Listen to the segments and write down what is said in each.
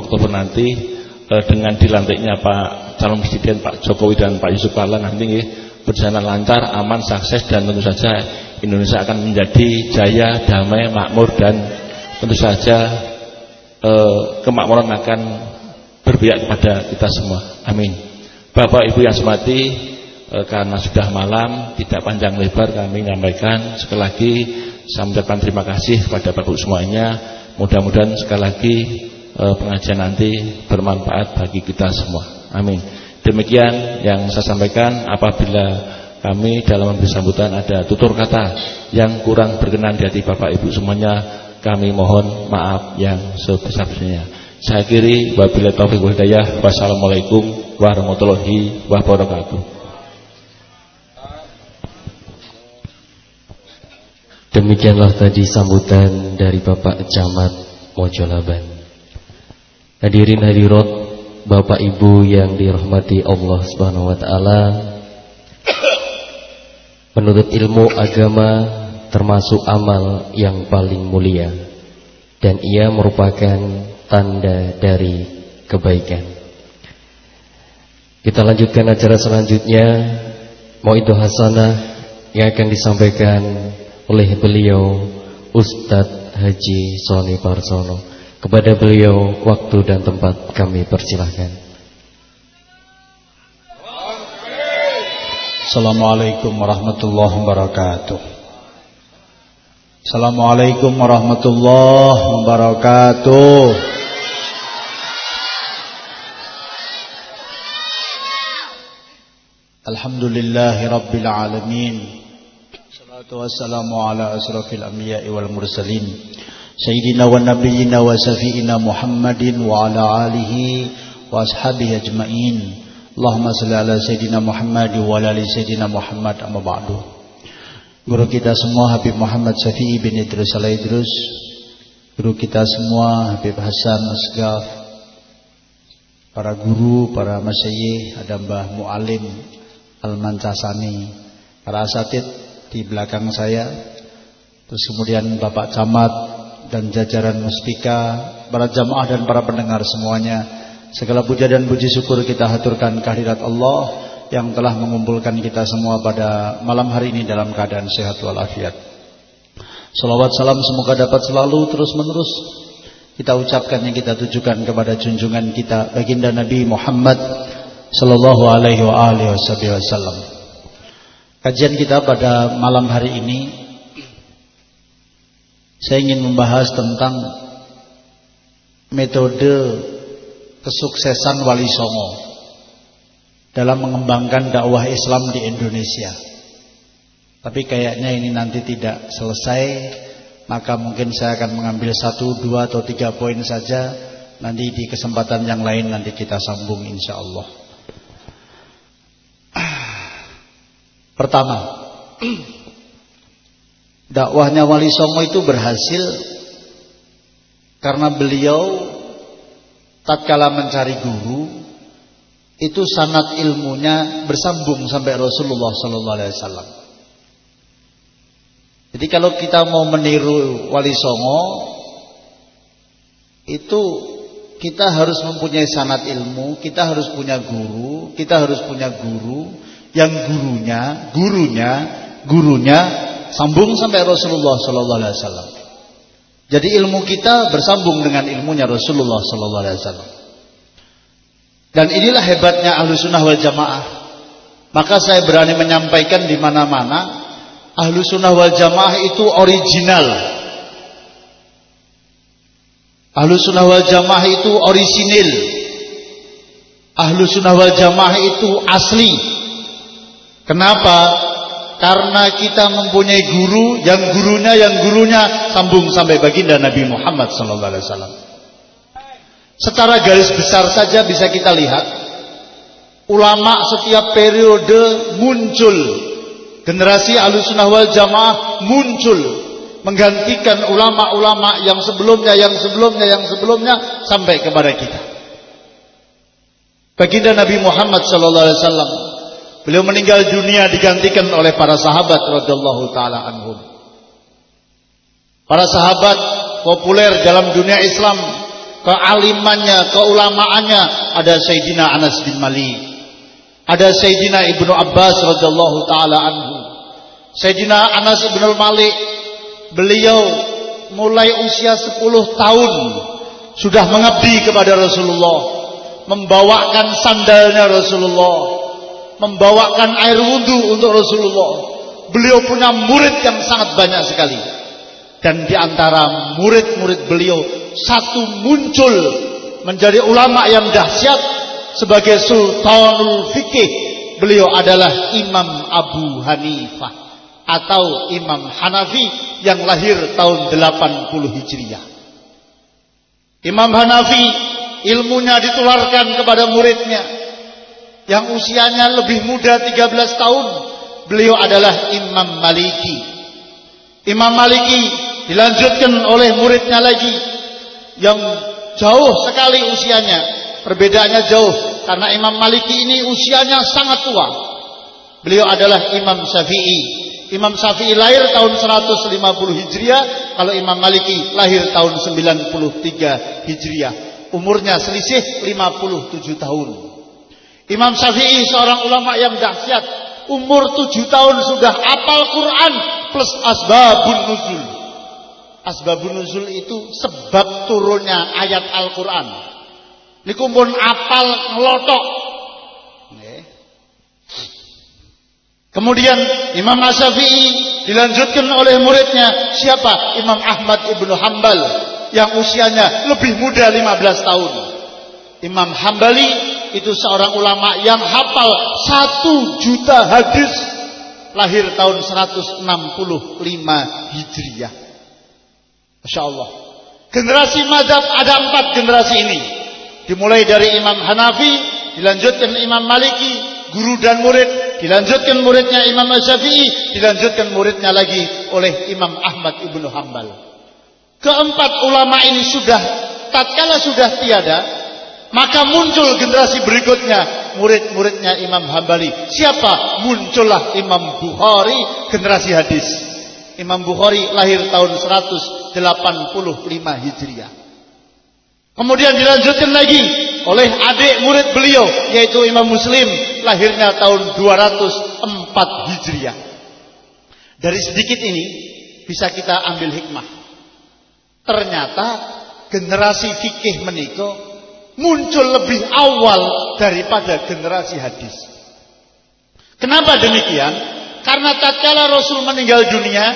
Oktober nanti eh, dengan dilantiknya Pak calon presiden Pak Jokowi dan Pak Yusuf Kala nanti berjalan lancar, aman, sukses dan tentu saja Indonesia akan menjadi jaya, damai, makmur dan tentu saja eh, kemakmuran akan berpihak kepada kita semua. Amin. Bapak Ibu yang semati eh, karena sudah malam tidak panjang lebar kami menyampaikan sekali lagi saya mengucapkan terima kasih kepada Bapak semuanya. Mudah-mudahan sekali lagi eh, pengajian nanti bermanfaat bagi kita semua. Amin. Demikian yang saya sampaikan apabila kami dalam sambutan ada tutur kata yang kurang berkenan di hati Bapak Ibu semuanya kami mohon maaf yang sebesar-besarnya. Saya kiri wabillahi taufiq hidayah. Wassalamualaikum warahmatullahi wabarakatuh. Demikianlah tadi sambutan dari Bapak Camat Mojolaban. Hadirin hadirat, Bapak Ibu yang dirahmati Allah Subhanahu wa taala. Menurut ilmu agama termasuk amal yang paling mulia dan ia merupakan tanda dari kebaikan. Kita lanjutkan acara selanjutnya Mau itu Hasanah yang akan disampaikan oleh beliau Ustadz Haji Soni Parsono. Kepada beliau waktu dan tempat kami persilahkan. Assalamualaikum warahmatullahi wabarakatuh. Assalamualaikum warahmatullahi wabarakatuh. Alhamdulillahi rabbil alamin. Salatu wassalamu ala asrafil anbiya'i wal mursalin. Safiina Muhammadin wa ala alihi wa ashabihi ajma'in. Allahumma salli ala Sayyidina Muhammad wa ala Sayyidina Muhammad amma ba'du. Guru kita semua Habib Muhammad Safi'i bin Idrus al Idrus. Guru kita semua Habib Hasan Asgaf. Para guru, para masyayikh, ada Mbah Mu'alim Al-Mancasani. Para asatid di belakang saya. Terus kemudian Bapak Camat dan jajaran muspika, para jamaah dan para pendengar semuanya. Segala puja dan puji syukur kita haturkan kehadirat Allah yang telah mengumpulkan kita semua pada malam hari ini dalam keadaan sehat walafiat. Salawat salam semoga dapat selalu terus menerus kita ucapkan yang kita tujukan kepada junjungan kita baginda Nabi Muhammad sallallahu alaihi wasallam. Kajian kita pada malam hari ini saya ingin membahas tentang metode kesuksesan Wali Songo dalam mengembangkan dakwah Islam di Indonesia. Tapi kayaknya ini nanti tidak selesai, maka mungkin saya akan mengambil satu, dua atau tiga poin saja. Nanti di kesempatan yang lain nanti kita sambung insya Allah. Pertama, dakwahnya Wali Songo itu berhasil karena beliau tatkala mencari guru itu sanat ilmunya bersambung sampai Rasulullah sallallahu alaihi wasallam. Jadi kalau kita mau meniru Wali Songo itu kita harus mempunyai sanat ilmu, kita harus punya guru, kita harus punya guru yang gurunya, gurunya, gurunya sambung sampai Rasulullah sallallahu alaihi wasallam. Jadi ilmu kita bersambung dengan ilmunya Rasulullah sallallahu alaihi wasallam. Dan inilah hebatnya ahlu sunnah wal jamaah. Maka saya berani menyampaikan di mana-mana ahlu sunnah wal jamaah itu original. Ahlu sunnah wal jamaah itu orisinil. Ahlu sunnah wal jamaah itu asli. Kenapa? Karena kita mempunyai guru yang gurunya yang gurunya sambung sampai baginda Nabi Muhammad sallallahu alaihi. Secara garis besar saja bisa kita lihat ulama setiap periode muncul generasi Ahlussunnah wal Jamaah muncul menggantikan ulama-ulama yang sebelumnya yang sebelumnya yang sebelumnya sampai kepada kita. Baginda Nabi Muhammad sallallahu alaihi wasallam Beliau meninggal dunia digantikan oleh para sahabat radhiyallahu taala anhum. Para sahabat populer dalam dunia Islam kealimannya, keulamaannya ada Sayyidina Anas bin Malik. Ada Sayyidina Ibnu Abbas radhiyallahu taala anhu. Sayyidina Anas bin Malik beliau mulai usia 10 tahun sudah mengabdi kepada Rasulullah, membawakan sandalnya Rasulullah, membawakan air wudhu untuk Rasulullah. Beliau punya murid yang sangat banyak sekali. Dan di antara murid-murid beliau satu muncul menjadi ulama yang dahsyat sebagai sultanul fikih. Beliau adalah Imam Abu Hanifah atau Imam Hanafi yang lahir tahun 80 Hijriah. Imam Hanafi ilmunya ditularkan kepada muridnya yang usianya lebih muda 13 tahun. Beliau adalah Imam Maliki. Imam Maliki dilanjutkan oleh muridnya lagi yang jauh sekali usianya perbedaannya jauh karena Imam Maliki ini usianya sangat tua beliau adalah Imam Syafi'i Imam Syafi'i lahir tahun 150 Hijriah kalau Imam Maliki lahir tahun 93 Hijriah umurnya selisih 57 tahun Imam Syafi'i seorang ulama yang dahsyat umur 7 tahun sudah apal Quran plus asbabun nuzul Asbabun nuzul itu sebab turunnya ayat Al-Qur'an. Niku pun apal ngelotok. Kemudian Imam Asyafi'i dilanjutkan oleh muridnya siapa? Imam Ahmad Ibnu Hambal yang usianya lebih muda 15 tahun. Imam Hambali itu seorang ulama yang hafal satu juta hadis lahir tahun 165 Hijriah. Masya Allah. Generasi mazhab ada empat generasi ini. Dimulai dari Imam Hanafi, dilanjutkan Imam Maliki, guru dan murid, dilanjutkan muridnya Imam Syafi'i, dilanjutkan muridnya lagi oleh Imam Ahmad ibnu Hambal. Keempat ulama ini sudah tatkala sudah tiada, maka muncul generasi berikutnya murid-muridnya Imam Hambali. Siapa? Muncullah Imam Bukhari generasi hadis. Imam Bukhari lahir tahun 185 Hijriah. Kemudian dilanjutkan lagi oleh adik murid beliau yaitu Imam Muslim lahirnya tahun 204 Hijriah. Dari sedikit ini bisa kita ambil hikmah. Ternyata generasi fikih menikah muncul lebih awal daripada generasi hadis. Kenapa demikian? Karena tatkala Rasul meninggal dunia,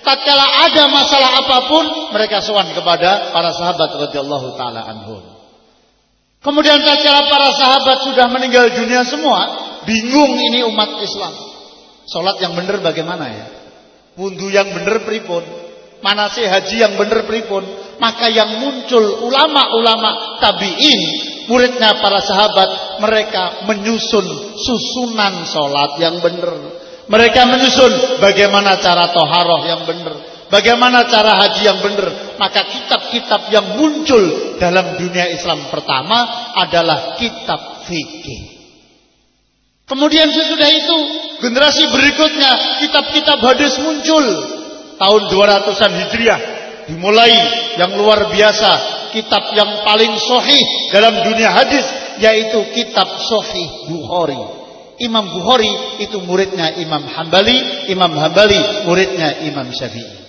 tatkala ada masalah apa pun, mereka sowan kepada para sahabat radhiyallahu taala anhum. Kemudian tatkala para sahabat sudah meninggal dunia semua, bingung ini umat Islam. Salat yang benar bagaimana ya? Wudhu yang benar pripun? Manasih haji yang benar pripun? Maka yang muncul ulama-ulama tabi'in, muridnya para sahabat, mereka menyusun susunan salat yang benar mereka menyusun bagaimana cara toharoh yang benar. Bagaimana cara haji yang benar. Maka kitab-kitab yang muncul dalam dunia Islam pertama adalah kitab fikih. Kemudian sesudah itu generasi berikutnya kitab-kitab hadis muncul. Tahun 200-an Hijriah. Dimulai yang luar biasa. Kitab yang paling sohih dalam dunia hadis. Yaitu kitab sohih Bukhari. Imam Bukhari itu muridnya Imam Hambali, Imam Hambali muridnya Imam Syafi'i.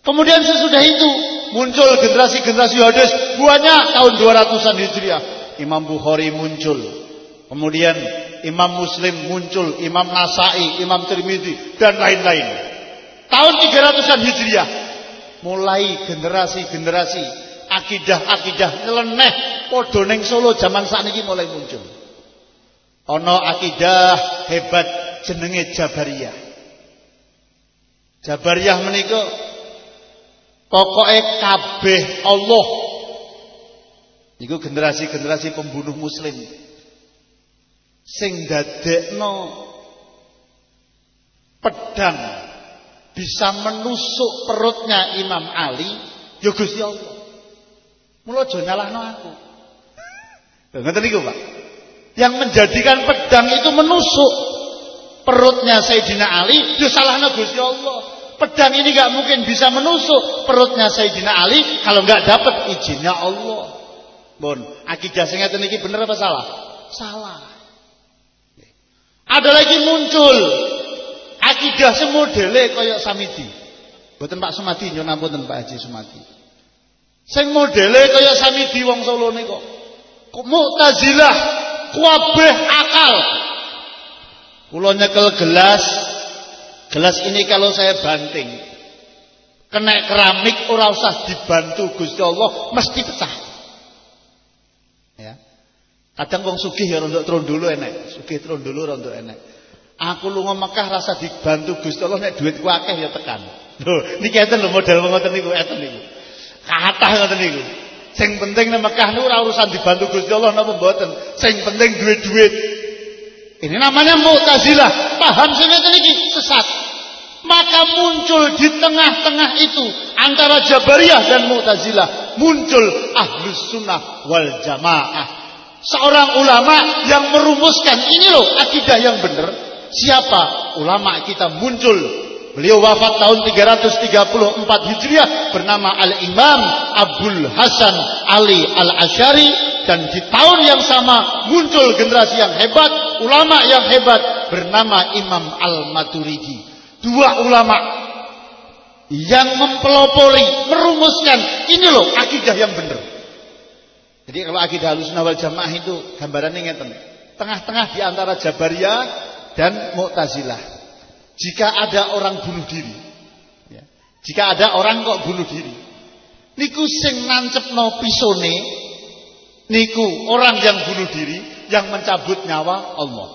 Kemudian sesudah itu muncul generasi-generasi hadis banyak tahun 200-an Hijriah. Imam Bukhari muncul. Kemudian Imam Muslim muncul, Imam Nasai, Imam Tirmidzi dan lain-lain. Tahun 300-an Hijriah mulai generasi-generasi akidah-akidah nyeleneh padha ning Solo zaman sakniki mulai muncul. Ono akidah hebat jenenge Jabariyah. Jabariyah menika pokoke kabeh Allah. Niku generasi-generasi pembunuh muslim. Sing dadekno pedang bisa menusuk perutnya Imam Ali, ya Gusti Allah. Mula aja nyalahno aku. Ngoten niku, Pak yang menjadikan pedang itu menusuk perutnya Sayyidina Ali, itu salahnya Gusti Allah. Pedang ini gak mungkin bisa menusuk perutnya Sayyidina Ali kalau gak dapat izinnya Allah. Bon, akidah sing ngeten bener apa salah? Salah. Ada lagi muncul akidah semodele kaya Samidi. Mboten Pak Sumadi nyuwun ampun Pak Haji Sumadi. Sing modele kaya Samidi wong Solo niku. Mu'tazilah kabeh akal. Kula nyekel gelas, gelas ini kalau saya banting kena keramik ora usah dibantu Gusti Allah mesti pecah. Ya. Kadang wong sugih ya rontok dulu enek, sugih dulu rontok enek. Aku lunga Mekah rasa dibantu Gusti Allah nek dhuwitku akeh ya tekan. Lho, niki enten lho model ngoten niku eten niku. Kathah ngoten niku. Sing penting nek Mekah niku ora urusan dibantu Gusti Allah napa mboten. Sing penting duit-duit. Ini namanya Mu'tazilah. Paham sing ngeten iki sesat. Maka muncul di tengah-tengah itu antara Jabariyah dan Mu'tazilah muncul Ahlus Sunnah wal Jamaah. Seorang ulama yang merumuskan ini loh akidah yang benar. Siapa ulama kita muncul Beliau wafat tahun 334 Hijriah bernama Al-Imam Abdul Hasan Ali Al-Asyari dan di tahun yang sama muncul generasi yang hebat, ulama yang hebat bernama Imam Al-Maturidi. Dua ulama yang mempelopori, merumuskan ini loh akidah yang benar. Jadi kalau akidah Ahlussunnah wal Jamaah itu gambarannya ngeten. Tengah-tengah di antara Jabariyah dan Mu'tazilah. Jika ada orang bunuh diri, ya. jika ada orang kok bunuh diri, niku sing nancep no pisone, niku orang yang bunuh diri yang mencabut nyawa Allah.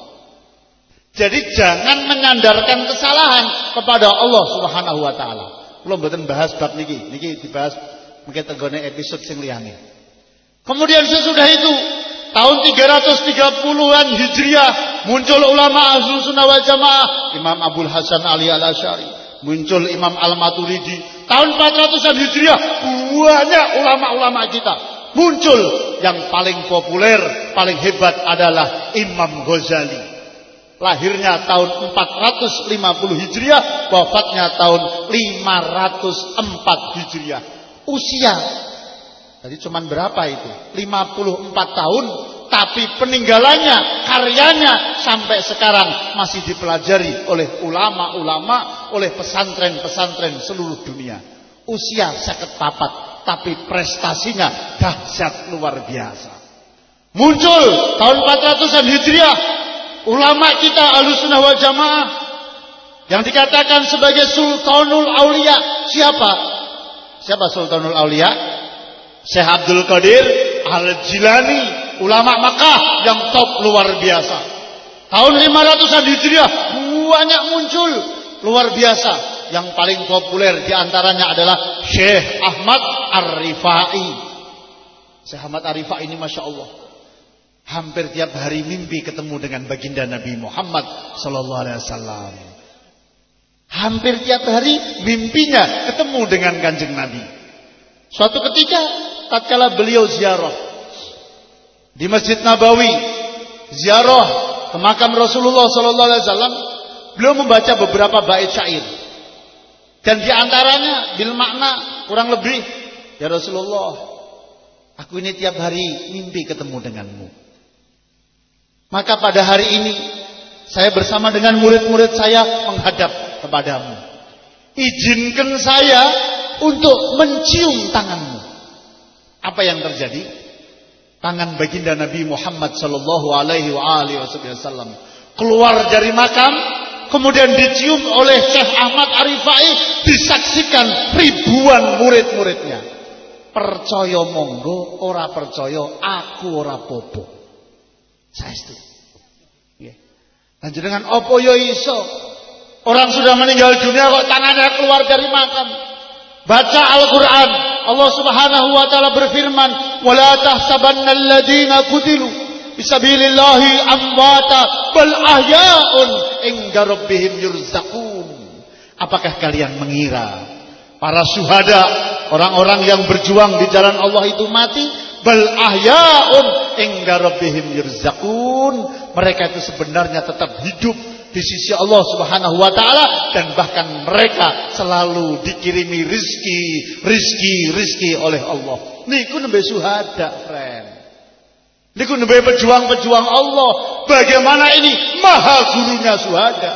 Jadi jangan menyandarkan kesalahan kepada Allah Subhanahu wa taala. Belum mboten bahas bab niki, niki dibahas mungkin tenggone episode sing liyane. Kemudian sesudah itu tahun 330-an Hijriah muncul ulama Ahlus Sunnah wal Jamaah. Imam Abdul Hasan Ali Al Asyari muncul Imam Al Maturidi tahun 400-an Hijriah banyak ulama-ulama kita. Muncul. Yang paling populer paling hebat adalah Imam Ghazali. Lahirnya tahun 450 Hijriah wafatnya tahun 504 Hijriah. Usia. Jadi cuman berapa itu? 54 tahun tapi peninggalannya, karyanya sampai sekarang masih dipelajari oleh ulama-ulama, oleh pesantren-pesantren seluruh dunia. Usia sakit papat, tapi prestasinya dahsyat luar biasa. Muncul tahun 400-an Hijriah, ulama kita Ahlussunnah wal Jamaah yang dikatakan sebagai Sultanul Aulia. Siapa? Siapa Sultanul Aulia? Syekh Abdul Qadir Al-Jilani, ulama Makkah yang top luar biasa. Tahun 500-an Hijriah banyak muncul luar biasa. Yang paling populer di antaranya adalah Syekh Ahmad Ar-Rifai. Syekh Ahmad Ar-Rifai ini Masya Allah. Hampir tiap hari mimpi ketemu dengan baginda Nabi Muhammad Sallallahu Alaihi Wasallam. Hampir tiap hari mimpinya ketemu dengan kanjeng Nabi. Suatu ketika tatkala beliau ziarah di Masjid Nabawi, ziarah ke makam Rasulullah sallallahu alaihi wasallam, beliau membaca beberapa bait syair. Dan di antaranya bil makna kurang lebih, ya Rasulullah, aku ini tiap hari mimpi ketemu denganmu. Maka pada hari ini saya bersama dengan murid-murid saya menghadap kepadamu. Izinkan saya untuk mencium tanganmu. Apa yang terjadi? Tangan baginda Nabi Muhammad sallallahu alaihi wasallam keluar dari makam kemudian dicium oleh Syekh Ahmad Arifai disaksikan ribuan murid-muridnya. Percaya monggo, ora percaya aku ora popo. Saestu. Nggih. Lanjut dengan opo yo iso? Orang sudah meninggal dunia kok tangannya keluar dari makam. Baca Al-Quran. Allah Subhanahu wa taala berfirman, "Wala tahsabanna alladziina qutilu bisabilillahi amwata bal ahya'un inda rabbihim yurzaqun." Apakah kalian mengira para syuhada, orang-orang yang berjuang di jalan Allah itu mati? Bal ahya'un inda rabbihim yurzaqun. Mereka itu sebenarnya tetap hidup di sisi Allah Subhanahu wa taala dan bahkan mereka selalu dikirimi rizki, rizki, rizki oleh Allah. Niku nembe suhada, friend. Niku nembe pejuang-pejuang Allah. Bagaimana ini maha gurunya suhada.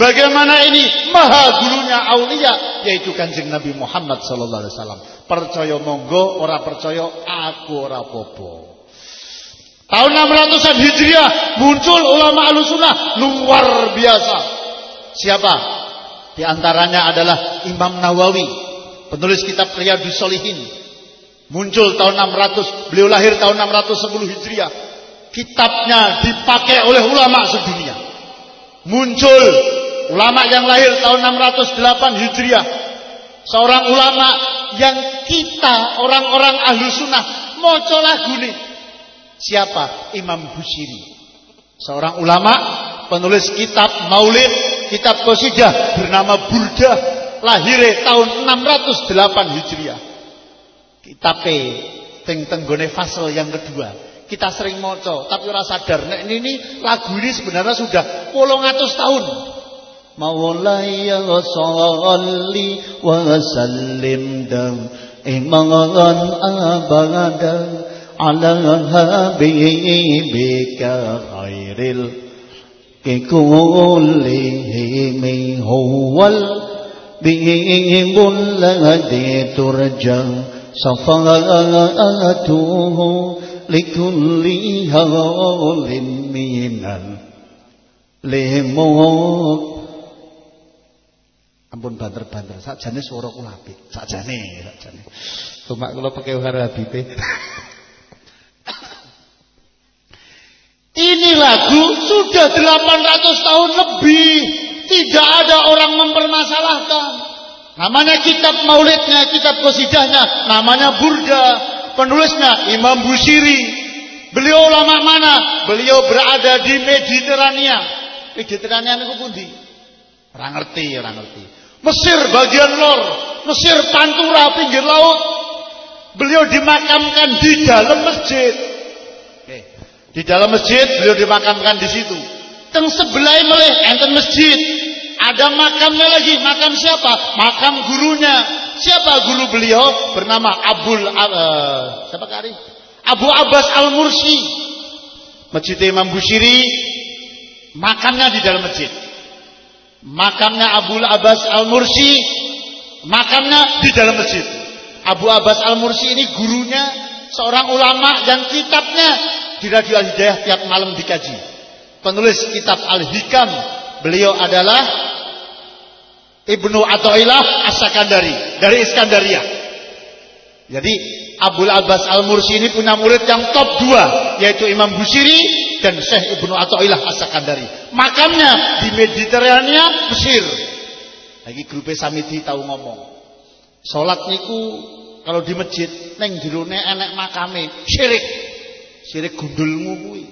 Bagaimana ini maha gurunya aulia yaitu Kanjeng Nabi Muhammad sallallahu alaihi wasallam. Percaya monggo, ora percaya aku ora popo. Tahun 600-an Hijriah muncul ulama Ahlussunnah luar biasa. Siapa? Di antaranya adalah Imam Nawawi, penulis kitab Riyadhus Shalihin. Muncul tahun 600, beliau lahir tahun 610 Hijriah. Kitabnya dipakai oleh ulama sedunia. Muncul ulama yang lahir tahun 608 Hijriah. Seorang ulama yang kita orang-orang ahlu sunnah moco lagu nih Siapa? Imam Busiri. Seorang ulama, penulis kitab Maulid, kitab Qasidah bernama Burda, lahir tahun 608 Hijriah. Kitab teng tenggone fasal yang kedua. Kita sering moco, tapi ora sadar nek ini, ini lagu ini sebenarnya sudah 800 tahun. Maulaya sholli wa sallim dam iman abada على حبيبك خير كلهم هو البيب الذي ترجى صفاته لكل هول من الموت Ampun banter-banter, sakjane swara kula apik, sakjane, sakjane. Cuma kula pakai harabipe. Ini lagu sudah 800 tahun lebih. Tidak ada orang mempermasalahkan. Namanya kitab maulidnya, kitab kosidahnya. Namanya Burda. Penulisnya Imam Busiri. Beliau ulama mana? Beliau berada di Mediterania. Mediterania itu pundi? Orang ngerti, orang ngerti. Mesir bagian lor. Mesir pantura pinggir laut. Beliau dimakamkan di dalam masjid. Di dalam masjid beliau dimakamkan di situ. Teng sebelah meleh enten masjid. Ada makamnya lagi. Makam siapa? Makam gurunya. Siapa guru beliau? Bernama Abul uh, siapa kari? Abu Abbas Al-Mursi. Masjid Imam Bushiri makamnya di dalam masjid. Makamnya Abu Abbas Al-Mursi makamnya di dalam masjid. Abu Abbas Al-Mursi ini gurunya seorang ulama dan kitabnya di Radio Al-Hidayah tiap malam dikaji. Penulis kitab Al-Hikam, beliau adalah Ibnu Athaillah As-Sakandari dari Iskandaria. Jadi Abdul Abbas Al-Mursi ini punya murid yang top 2 yaitu Imam Busiri dan Syekh Ibnu Athaillah As-Sakandari. Makamnya di Mediterania, Mesir. Lagi grup Samiti tahu ngomong. Salat niku kalau di masjid neng jerone enek makame syirik. Sirik gundulmu kuwi.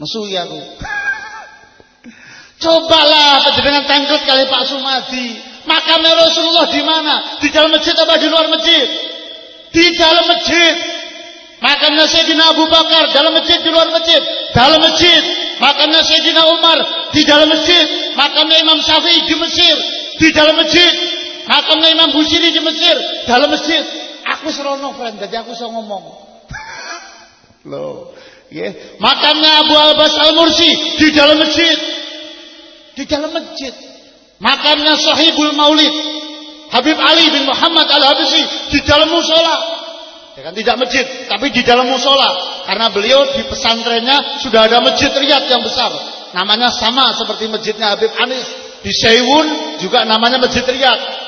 Mesu ya aku. Cobalah dengan tangkut kali Pak Sumadi. Makamnya Rasulullah di mana? Di dalam masjid apa di luar masjid? Di dalam masjid. Makamnya Sayyidina Abu Bakar dalam masjid di luar masjid. Dalam masjid. Makamnya Sayyidina Umar di dalam masjid. Makamnya Imam Syafi'i di Mesir di dalam masjid. Makamnya Imam Busiri di Mesir dalam masjid. Aku serono friend, jadi aku bisa ngomong. Loh, ya. Makamnya Abu Abbas Al-Mursi di dalam masjid. Di dalam masjid. Makamnya Sahibul Maulid. Habib Ali bin Muhammad Al-Habisi di dalam musola. Ya kan tidak masjid, tapi di dalam musola. Karena beliau di pesantrennya sudah ada masjid riyad yang besar. Namanya sama seperti masjidnya Habib Anis. Di Seiwun juga namanya masjid riyad.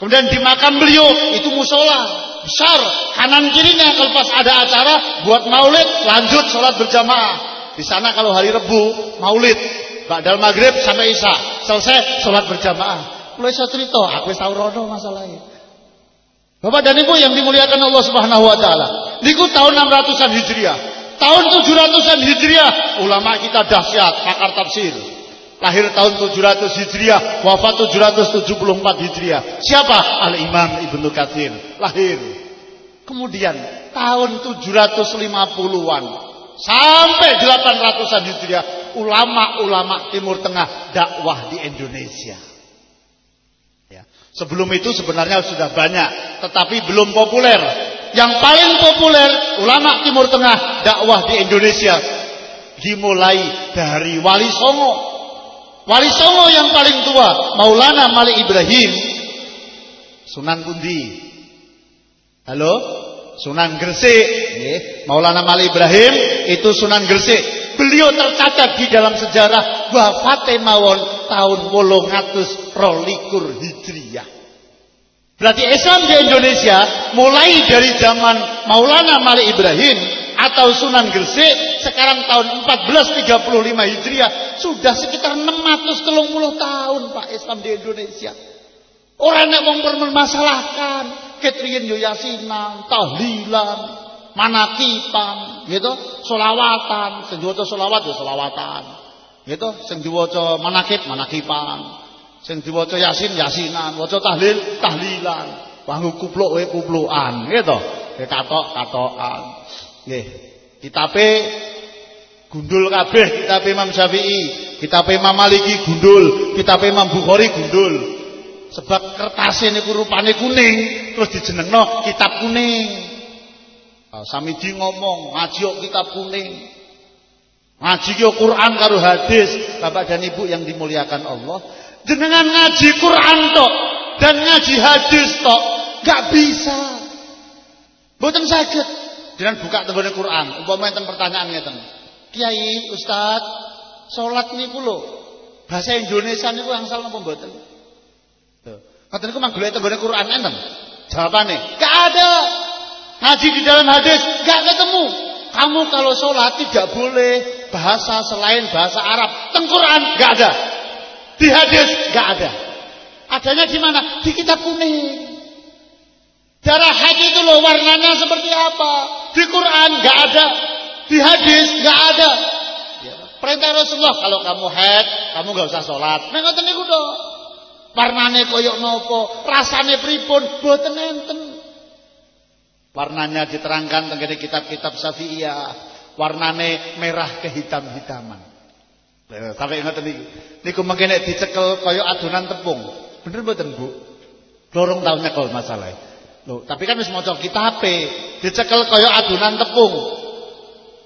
Kemudian di makam beliau. Itu musola. Besar. Kanan kirinya. Kalau pas ada acara buat maulid lanjut sholat berjamaah. Di sana kalau hari Rebu maulid. Dalam maghrib sampai isya. Selesai sholat berjamaah. Mulai saya cerita aku saurono masalahnya Bapak dan Ibu yang dimuliakan Allah Subhanahu wa taala. Niku tahun 600-an Hijriah. Tahun 700-an Hijriah ulama kita dahsyat pakar tafsir Lahir tahun 700 Hijriah, wafat 774 Hijriah. Siapa? Al-Imam Ibnu Katsir. Lahir. Kemudian tahun 750-an sampai 800-an Hijriah ulama-ulama Timur Tengah dakwah di Indonesia. Ya. Sebelum itu sebenarnya sudah banyak, tetapi belum populer. Yang paling populer ulama Timur Tengah dakwah di Indonesia dimulai dari Wali Songo. Wali Songo yang paling tua, Maulana Malik Ibrahim, Sunan Kundi. Halo? Sunan Gresik, Maulana Malik Ibrahim itu Sunan Gresik. Beliau tercatat di dalam sejarah wafate mawon tahun 800 rolikur Hijriah. Berarti Islam di Indonesia mulai dari zaman Maulana Malik Ibrahim atau Sunan Gresik sekarang tahun 1435 Hijriah sudah sekitar 630 tahun Pak Islam di Indonesia. Orang yang mempermasalahkan ketriyen yo yasinan, tahlilan, manakipan, gitu, solawatan, sing diwaca solawat yo solawatan. Gitu, sing diwaca manakipan. Sing diwaca yasin yasinan, waca tahlil tahlilan. Wanggo kupluk wae kuplukan, gitu. Katok-katokan. Nggih. Kitabe gundul kabeh kitab Imam Syafi'i, kitab Imam Maliki gundul, kitab Imam Bukhari gundul. Sebab kertas ini rupane kuning, terus dijenengno kitab kuning. Samidi ngomong, ngaji kitab kuning. Ngaji kok Quran karo hadis, Bapak dan Ibu yang dimuliakan Allah. Dengan ngaji Quran tok dan ngaji hadis tok, gak bisa. Boten saged. Dengan buka tenggone Quran, umpama enten pertanyaan ngeten. Kiai, Ustaz, salat niku lho, bahasa Indonesia niku angsal napa mboten? Ngoten niku mang golek tenggone Quran enten. Jawabane, gak ada. Ngaji di dalam hadis gak ketemu. Kamu kalau sholat tidak boleh bahasa selain bahasa Arab. Tengquran gak ada. Di hadis gak ada. Adanya di mana? Di kitab kuning. Darah haid itu loh warnanya seperti apa? Di Quran gak ada. Di hadis gak ada. Ya, perintah Rasulullah kalau kamu haid, kamu gak usah sholat. Nah ngoten niku Warnane koyok nopo, rasane pripun, boten enten. Warnanya diterangkan tentang kitab-kitab Syafi'iyah. Warnane merah kehitam-hitaman. Sampai ingat niku. Niku mengkene dicekel koyok adonan tepung. Bener mboten, Bu? Lorong tahun nyekel masalah. Loh, tapi kan wis maca kitabe, dicekel koyok adonan tepung.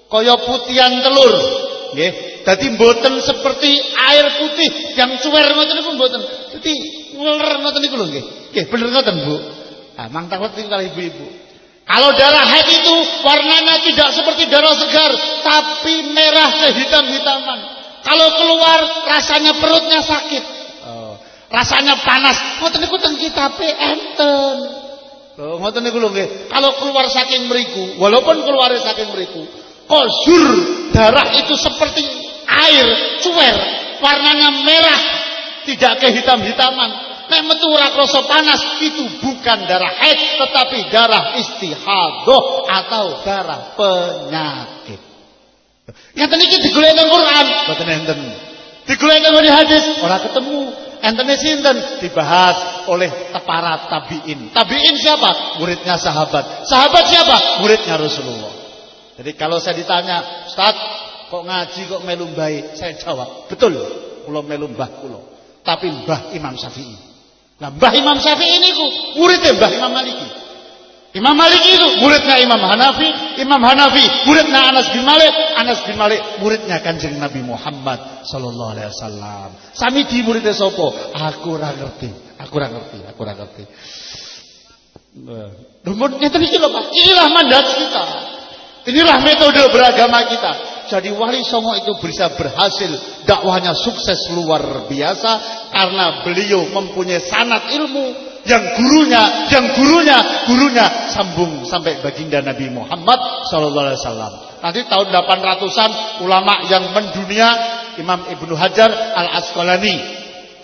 Koyok putihan telur. Nggih, Dadi mboten seperti air putih yang cuwer ngoten niku mboten. Dadi ngeler ngoten niku lho nggih. Nggih bener ngoten, Bu. Ah, mang takut kali ibu-ibu. Kalau darah haid itu warnanya tidak seperti darah segar, tapi merah kehitam-hitaman. Kalau keluar rasanya perutnya sakit. Oh, rasanya panas. Ngoten niku teng kitabe enten. Loh, ngoten niku lho. Kalau keluar saking meriku, walaupun keluar saking meriku, kosur darah itu seperti air cuer warnanya merah tidak kehitam-hitaman. Nek metu ora panas itu bukan darah haid tetapi darah istihadah atau darah penyakit. Ngeten iki digoleki Quran. Mboten enten. Digoleki hadis ora ketemu enten sinten dibahas oleh para tabiin tabiin siapa muridnya sahabat sahabat siapa muridnya Rasulullah jadi kalau saya ditanya Ustaz Kok ngaji kok melu Saya jawab, betul. Kula melu mbah kula. Tapi mbah Imam Syafi'i. Nah, mbah Imam Syafi'i niku muridnya mbah Imam Maliki. Imam Maliki itu muridnya Imam Hanafi, Imam Hanafi muridnya Anas bin Malik, Anas bin Malik muridnya Kanjeng Nabi Muhammad sallallahu alaihi wasallam. Sami di muridnya sapa? Aku ora ngerti, aku ora ngerti, aku ora ngerti. Nah, ngeten iki lho Pak, inilah mandat kita. Inilah metode beragama kita. Jadi Wali Songo itu bisa berhasil dakwahnya sukses luar biasa karena beliau mempunyai sanat ilmu yang gurunya, yang gurunya, gurunya sambung sampai baginda Nabi Muhammad sallallahu alaihi wasallam. Nanti tahun 800-an ulama yang mendunia Imam Ibnu Hajar Al Asqalani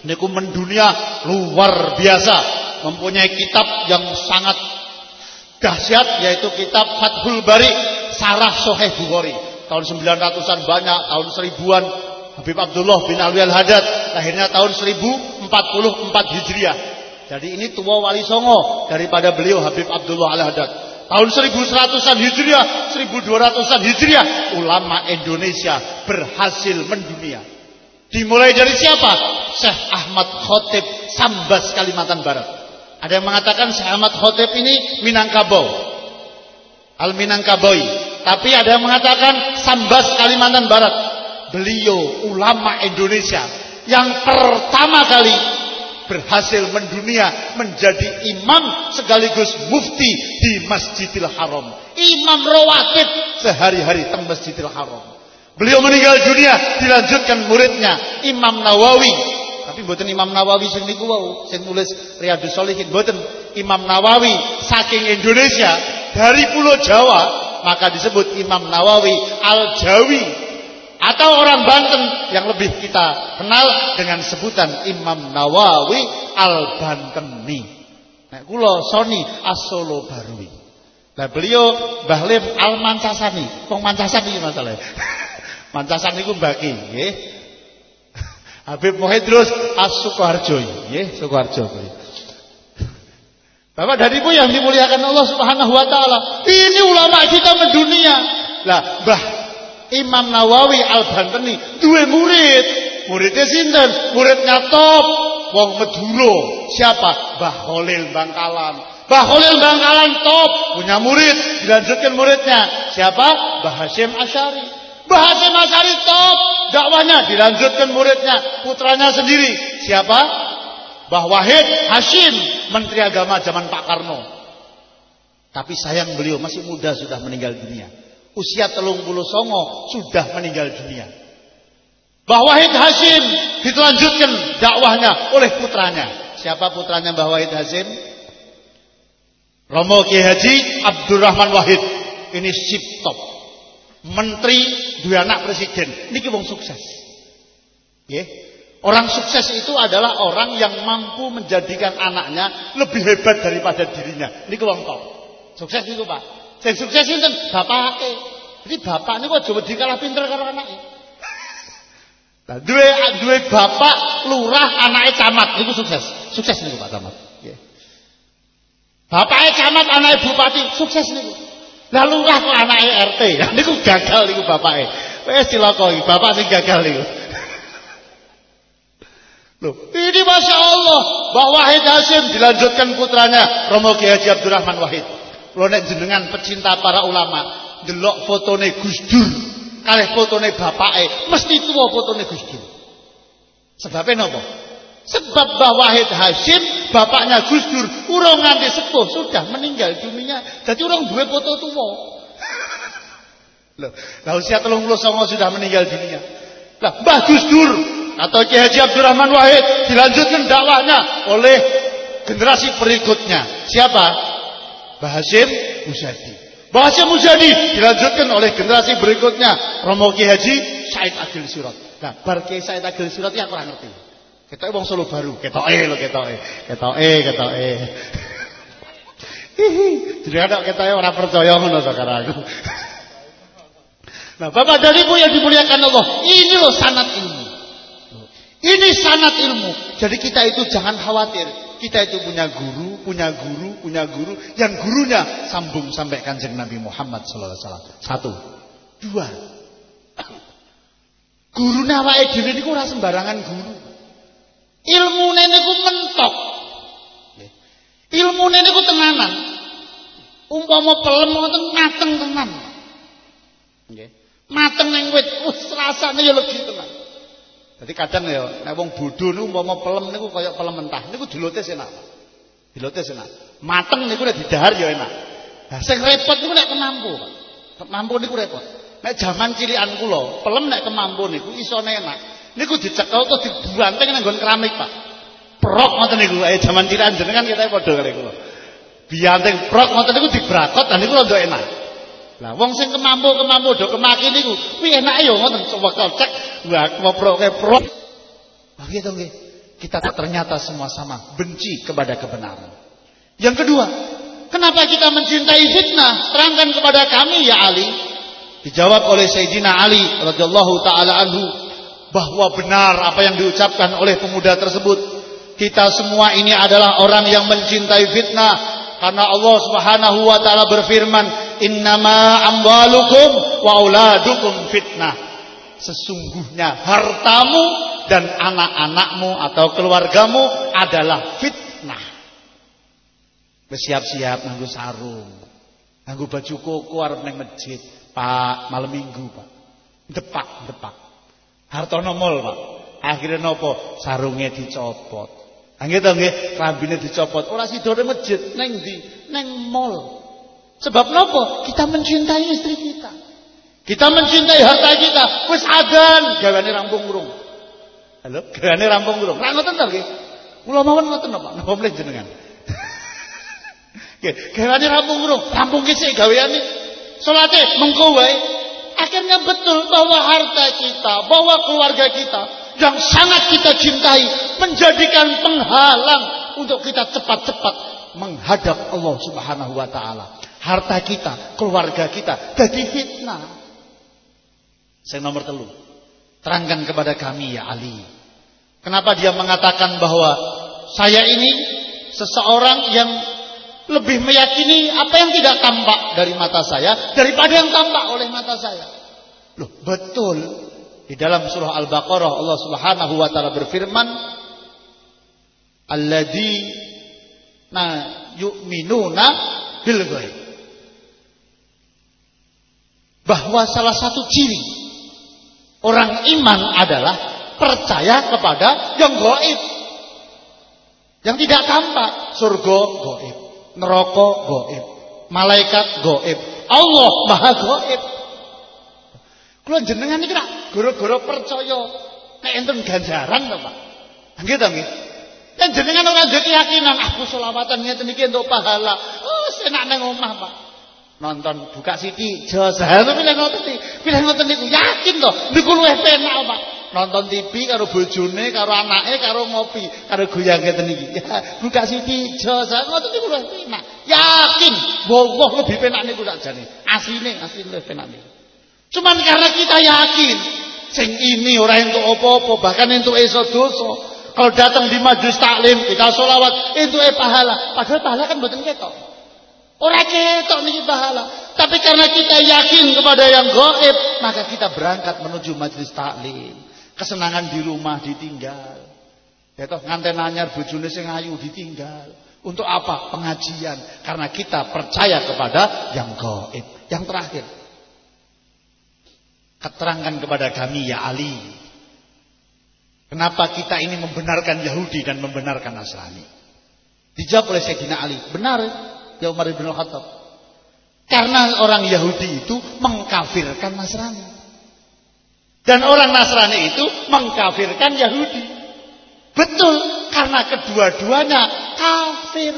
niku mendunia luar biasa, mempunyai kitab yang sangat dahsyat yaitu kitab Fathul Bari Sarah Sahih Bukhari tahun 900-an banyak, tahun seribuan Habib Abdullah bin Alwi Al-Hadad lahirnya tahun 1044 Hijriah. Jadi ini tua wali songo daripada beliau Habib Abdullah Al-Hadad. Tahun 1100-an Hijriah, 1200-an Hijriah, ulama Indonesia berhasil mendunia. Dimulai dari siapa? Syekh Ahmad Khotib Sambas Kalimantan Barat. Ada yang mengatakan Syekh Ahmad Khotib ini Minangkabau. Al Minangkaboi. Tapi ada yang mengatakan Sambas Kalimantan Barat. Beliau ulama Indonesia yang pertama kali berhasil mendunia menjadi imam sekaligus mufti di Masjidil Haram. Imam rawatib sehari-hari di Masjidil Haram. Beliau meninggal dunia dilanjutkan muridnya Imam Nawawi. Tapi buatan Imam Nawawi sing niku wau, sing nulis Riyadhus Shalihin buatan Imam Nawawi saking Indonesia dari Pulau Jawa maka disebut Imam Nawawi Al-Jawi atau orang Banten yang lebih kita kenal dengan sebutan Imam Nawawi Al-Banteni. Nek kula Soni As-Solo Barui. Nah beliau Mbah Al-Mancasani. Wong Mancasani masalah. Mancasani ku mbaki nggih. Habib Muhidrus As-Sukoharjo nggih, Sukoharjo Bapak dari ibu yang dimuliakan Allah Subhanahu wa taala. Ini ulama kita mendunia. Lah, Mbah Imam Nawawi Al-Banteni duwe murid. Muridnya sinten? Muridnya top. Wong Madura. Siapa? Mbah Holil Bangkalan. Mbah Holil Bangkalan top, punya murid, dilanjutkan muridnya. Siapa? Mbah Hasyim Asyari. Mbah Hasyim Asyari top, dakwahnya dilanjutkan muridnya, putranya sendiri. Siapa? Mbah Wahid Hashim, Menteri Agama zaman Pak Karno. Tapi sayang beliau masih muda sudah meninggal dunia usia telung puluh songo sudah meninggal dunia. Mbah Wahid Hasim dilanjutkan dakwahnya oleh putranya. Siapa putranya Mbah Wahid Hasim? Romo Kiai Haji Abdurrahman Wahid. Ini sip top. Menteri dua anak presiden. Ini wong sukses. Yeah. Orang sukses itu adalah orang yang mampu menjadikan anaknya lebih hebat daripada dirinya. Ini wong top. Sukses itu Pak. Sing sukses sinten? Bapake. Jadi bapak niku aja wedi kalah pinter karo anake. Nah, duwe duwe bapak lurah anake camat niku sukses. Sukses niku Pak Camat. Nggih. Bapake camat anake bupati sukses niku. Lah lurah kok anake RT. Niku gagal niku bapake. Wis cilaka iki bapak sing gagal niku. Loh, ini Masya Allah Mbak Wahid Hasim dilanjutkan putranya Romo Kiai Haji Abdurrahman Wahid Lho nek jenengan pecinta para ulama, delok fotone Gus Dur kalih fotone bapake, mesti tuwa fotone Gus Dur. Sebabnya napa? Sebab Mbah Wahid bapaknya Gus Dur, urung nganti sepuh sudah meninggal dunia. Jadi urung duwe foto tuwa. Loh, lah usia 39 sudah meninggal dunia. Lah Mbah Gus Dur atau Kiai Haji Abdurrahman Wahid dilanjutkan dakwahnya oleh generasi berikutnya. Siapa? Muzadi. Mbah Hasyim Muzadi dilanjutkan oleh generasi berikutnya Romo Ki Haji Said Agil Surat. Nah, bar Ki Said Agil Surat ya kurang ngerti. Kita wong Solo baru, ketoke lho ketoke. Ketoke, ketoke. Jadi ada ketoke ora percaya ngono sekarang. Nah, Bapak dan Ibu yang dimuliakan Allah, ini loh sanat ilmu. Ini sanat ilmu. Jadi kita itu jangan khawatir. Kita itu punya guru, punya guru, punya guru. Yang gurunya sambung sampai kanjeng Nabi Muhammad Sallallahu Alaihi Wasallam. Satu. Dua. Guru nawa dhewe niku ora sembarangan guru. Ilmu niku mentok. Ilmu niku tenanan. Umpama pelem ngoten mateng tenan. Nggih. Mateng ning wit, wis rasane ya legi tenan. Jadi kadang ya nek wong bodho niku umpama pelem niku kaya pelem mentah niku dilotes enak. Dilotes enak. Mateng niku nek didahar ya enak. Nah sing repot niku nek kemampu, Pak. Kemampu niku repot. Nek jaman cilikan kula, pelem nek kemampu niku isone enak. Niku dicekel terus dibuanteng nang nggon keramik, Pak. Prok ngoten niku, ayo jaman cilikan jenengan kita padha kali kula. Bianteng prok ngoten niku dibrakot dan niku rada enak. Lah wong sing kemampu-kemampu do kemaki niku kuwi enake ya ngoten coba cek wah ngoproke prok. Wah gitu nggih. Kita ternyata semua sama benci kepada kebenaran. Yang kedua, kenapa kita mencintai fitnah? Terangkan kepada kami ya Ali. Dijawab oleh Sayyidina Ali radhiyallahu taala anhu bahwa benar apa yang diucapkan oleh pemuda tersebut. Kita semua ini adalah orang yang mencintai fitnah Karena Allah Subhanahu wa taala berfirman, "Innama amwalukum wa auladukum fitnah." Sesungguhnya hartamu dan anak-anakmu atau keluargamu adalah fitnah. Bersiap-siap nganggo sarung. Nganggo baju koko arep ning masjid. Pak, malam Minggu, Pak. Depak, depak. Hartono mall, Pak. Akhirnya nopo? Sarungnya dicopot. Nggih to nggih, klambine dicopot. Ora sidone masjid, neng di, neng mall. Sebab nopo? Kita mencintai istri kita. Kita mencintai harta kita. Wis adan gawane rampung urung. Halo, gawane rampung urung. Ra ngoten to nggih? Kula mawon ngoten napa? Napa mleh jenengan? Nggih, gawane rampung urung. Rampung ki sik gaweane. Salate mengko wae. Akhirnya betul bahwa harta kita, bahwa keluarga kita yang sangat kita cintai menjadikan penghalang untuk kita cepat-cepat menghadap Allah Subhanahu wa taala. Harta kita, keluarga kita jadi fitnah. Saya nomor telu. Terangkan kepada kami ya Ali. Kenapa dia mengatakan bahwa saya ini seseorang yang lebih meyakini apa yang tidak tampak dari mata saya daripada yang tampak oleh mata saya. Loh, betul. Di dalam surah Al-Baqarah Allah Subhanahu wa taala berfirman, "Alladzi na yu'minuna bil ghaib." Bahwa salah satu ciri orang iman adalah percaya kepada yang gaib. Yang tidak tampak, surga gaib neraka gaib, malaikat gaib, Allah maha gaib. Kula jenengan iki nak gara-gara percaya nek enten ganjaran Pak. To nggih. Yen jenengan ora duwe keyakinan aku selawatan ngeten iki entuk pahala. Oh, enak nang omah, Pak. Nonton buka siti jasa. Pilih ngoten iki. Pilih ngoten niku yakin to, niku luwih penak, Pak nonton TV karo bojone, karo anake, karo ngopi, karo goyang ngeten iki. Ya, buka CD jasa ngoten niku luwih penak. Yakin, woh lebih penak niku sakjane. Asline, asline lebih penak niku. Cuman karena kita yakin sing ini ora entuk apa-apa, bahkan entuk eso dosa. Kalau datang di majelis taklim, kita solawat, itu eh pahala. Padahal pahala kan mboten ketok. Ora ketok niki pahala. Tapi karena kita yakin kepada yang gaib, maka kita berangkat menuju majelis taklim. Kesenangan di rumah ditinggal. Toh nganten anyar bojone sing ayu ditinggal. Untuk apa? Pengajian. Karena kita percaya kepada yang gaib. Yang terakhir. Keterangkan kepada kami ya Ali. Kenapa kita ini membenarkan Yahudi dan membenarkan Nasrani? Dijawab oleh Sayyidina Ali. Benar ya Umar bin Khattab. Karena orang Yahudi itu mengkafirkan Nasrani. Dan orang Nasrani itu mengkafirkan Yahudi. Betul, karena kedua-duanya kafir.